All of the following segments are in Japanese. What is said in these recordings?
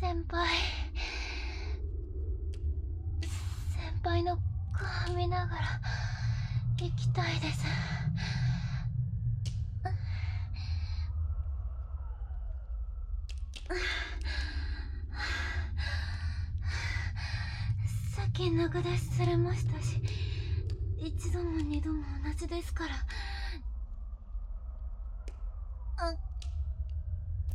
先輩先輩の顔見ながら行きたいですさっき殴出しされましたし一度も二度も同じですから。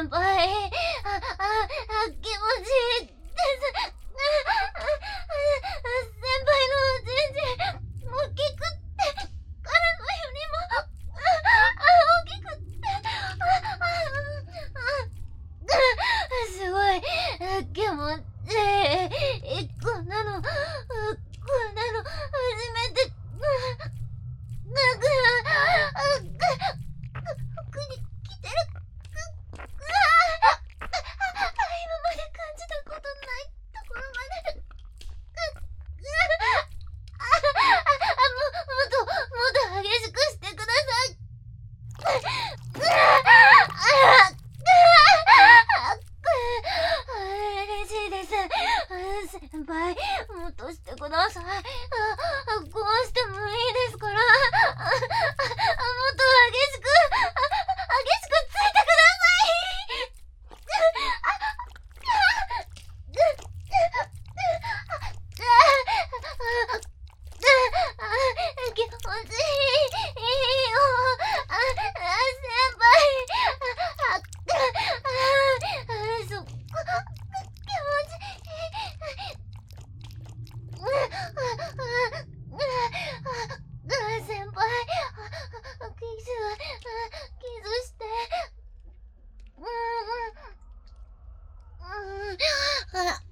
先輩、あ、あ、あ、気持ちいい。なさい。あ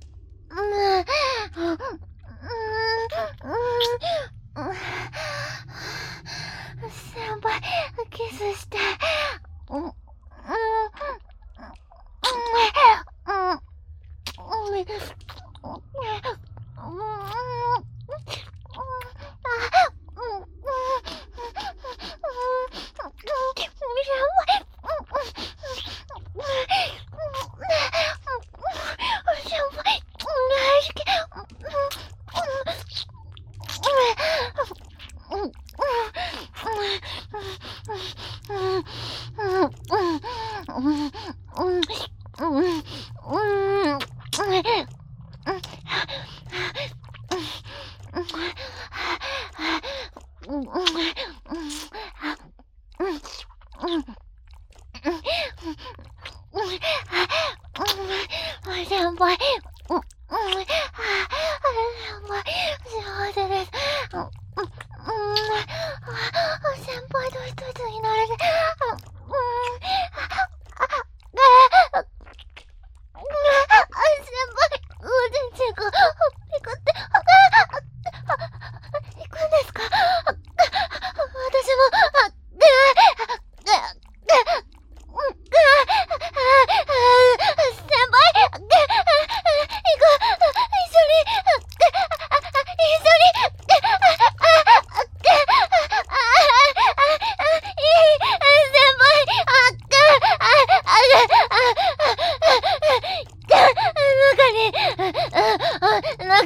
先輩、うん、うん、先輩、幸せです。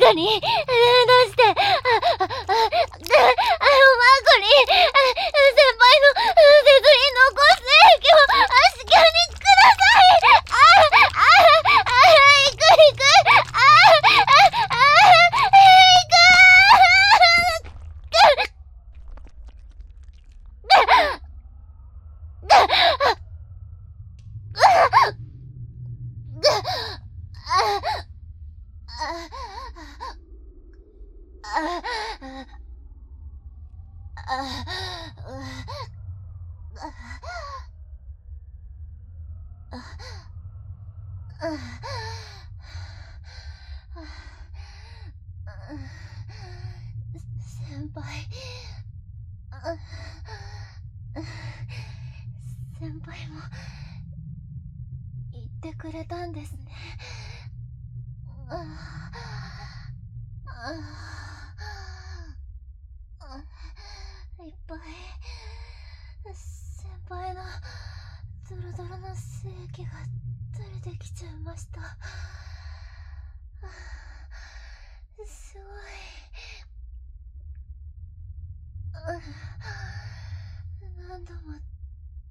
ガニどうして？先輩。先輩も言ってくれたんですね。いっぱい。先輩のドロドロの精液が垂れてきちゃいました。すごい。何度も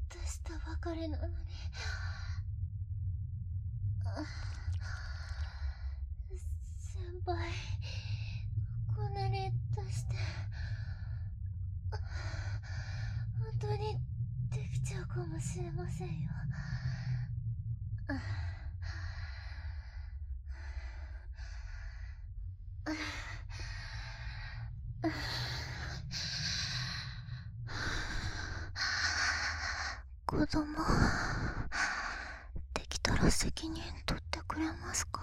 出したばかりなのに。先輩こんなに出して本当にできちゃうかもしれませんよ。子供。できたら責任取ってくれますか？